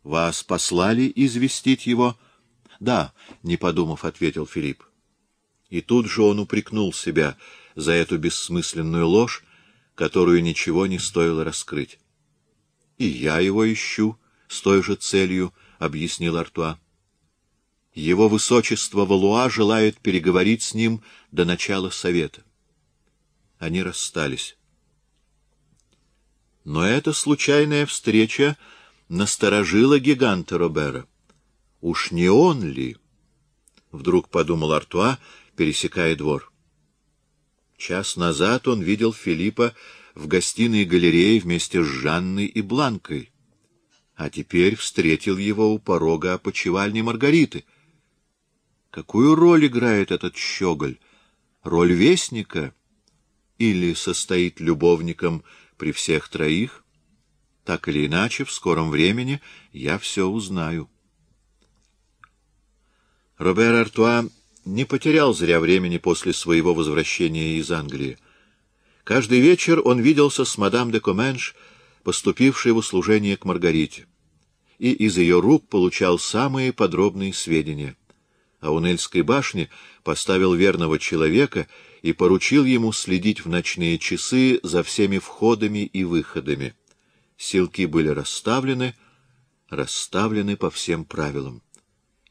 — Вас послали известить его? — Да, — не подумав, ответил Филипп. И тут же он упрекнул себя за эту бессмысленную ложь, которую ничего не стоило раскрыть. — И я его ищу с той же целью, — объяснил Артуа. Его высочество Валуа желает переговорить с ним до начала совета. Они расстались. Но эта случайная встреча насторожила гиганта Робера. Уж не он ли? Вдруг подумал Артуа, пересекая двор. Час назад он видел Филиппа в гостиной галерее вместе с Жанной и Бланкой, а теперь встретил его у порога опочивальни Маргариты. Какую роль играет этот щеголь? Роль вестника? Или состоит любовником при всех троих? Так или иначе, в скором времени я все узнаю. Робер Артуа не потерял зря времени после своего возвращения из Англии. Каждый вечер он виделся с мадам де Коменш, поступившей в услужение к Маргарите, и из ее рук получал самые подробные сведения. А у Нельской башни поставил верного человека и поручил ему следить в ночные часы за всеми входами и выходами. Силки были расставлены, расставлены по всем правилам.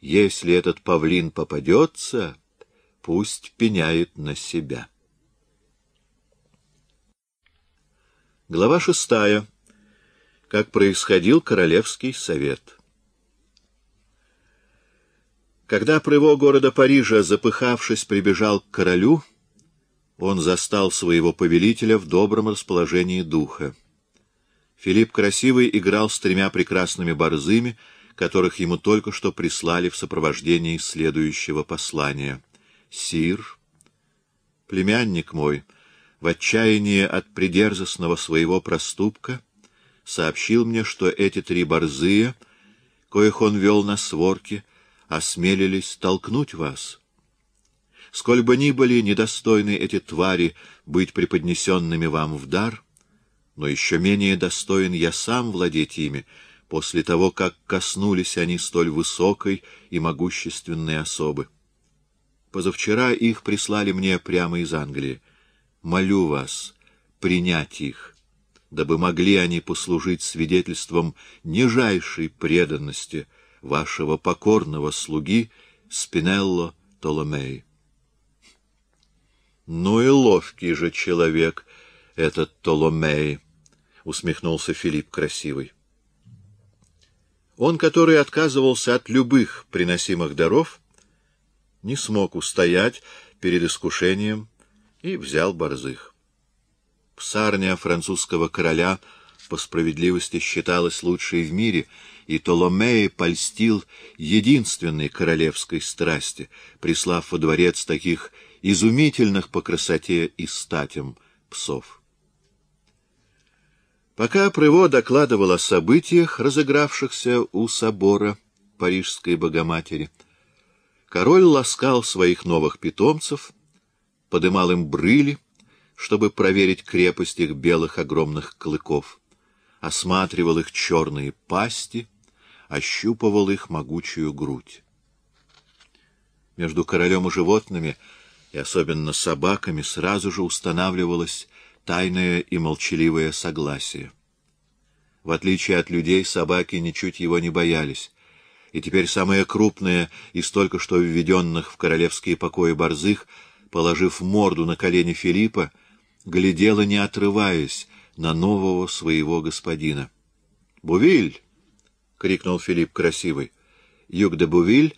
Если этот павлин попадется, пусть пеняет на себя. Глава шестая. Как происходил Королевский совет. Когда Прыво города Парижа, запыхавшись, прибежал к королю, он застал своего повелителя в добром расположении духа. Филипп Красивый играл с тремя прекрасными борзыми, которых ему только что прислали в сопровождении следующего послания. «Сир, племянник мой, в отчаянии от придерзостного своего проступка, сообщил мне, что эти три борзые, коих он вел на сворке, осмелились толкнуть вас» сколь бы ни были недостойны эти твари быть преподнесенными вам в дар, но еще менее достоин я сам владеть ими, после того, как коснулись они столь высокой и могущественной особы. Позавчера их прислали мне прямо из Англии. Молю вас принять их, дабы могли они послужить свидетельством нижайшей преданности вашего покорного слуги Спинелло Толомеи. Ну и ловкий же человек этот Толомей, — усмехнулся Филипп Красивый. Он, который отказывался от любых приносимых даров, не смог устоять перед искушением и взял борзых. Псарня французского короля по справедливости считалась лучшей в мире, и Толомей польстил единственной королевской страсти, прислав во дворец таких изумительных по красоте и статям псов. Пока Прыво докладывал о событиях, разыгравшихся у собора Парижской Богоматери, король ласкал своих новых питомцев, подымал им брыли, чтобы проверить крепость их белых огромных клыков, осматривал их черные пасти, ощупывал их могучую грудь. Между королем и животными — и особенно собаками, сразу же устанавливалось тайное и молчаливое согласие. В отличие от людей, собаки ничуть его не боялись, и теперь самая крупная из только что введенных в королевские покои борзых, положив морду на колени Филиппа, глядела, не отрываясь, на нового своего господина. «Бувиль!» — крикнул Филипп красивый. Юг де Бувиль,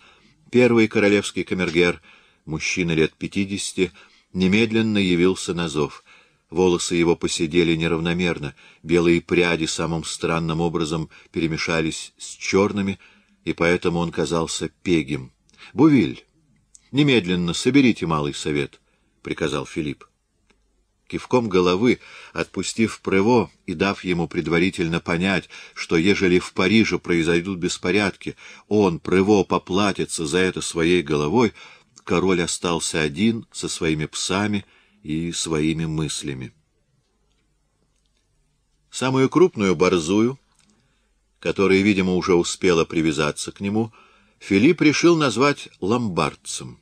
первый королевский камергер — мужчина лет пятидесяти, немедленно явился на зов. Волосы его посидели неравномерно, белые пряди самым странным образом перемешались с черными, и поэтому он казался пегим. — Бувиль, немедленно соберите малый совет, — приказал Филипп. Кивком головы, отпустив Прево и дав ему предварительно понять, что ежели в Париже произойдут беспорядки, он, Прево, поплатится за это своей головой, король остался один со своими псами и своими мыслями. Самую крупную борзую которая, видимо, уже успела привязаться к нему, Филипп решил назвать ломбардцем.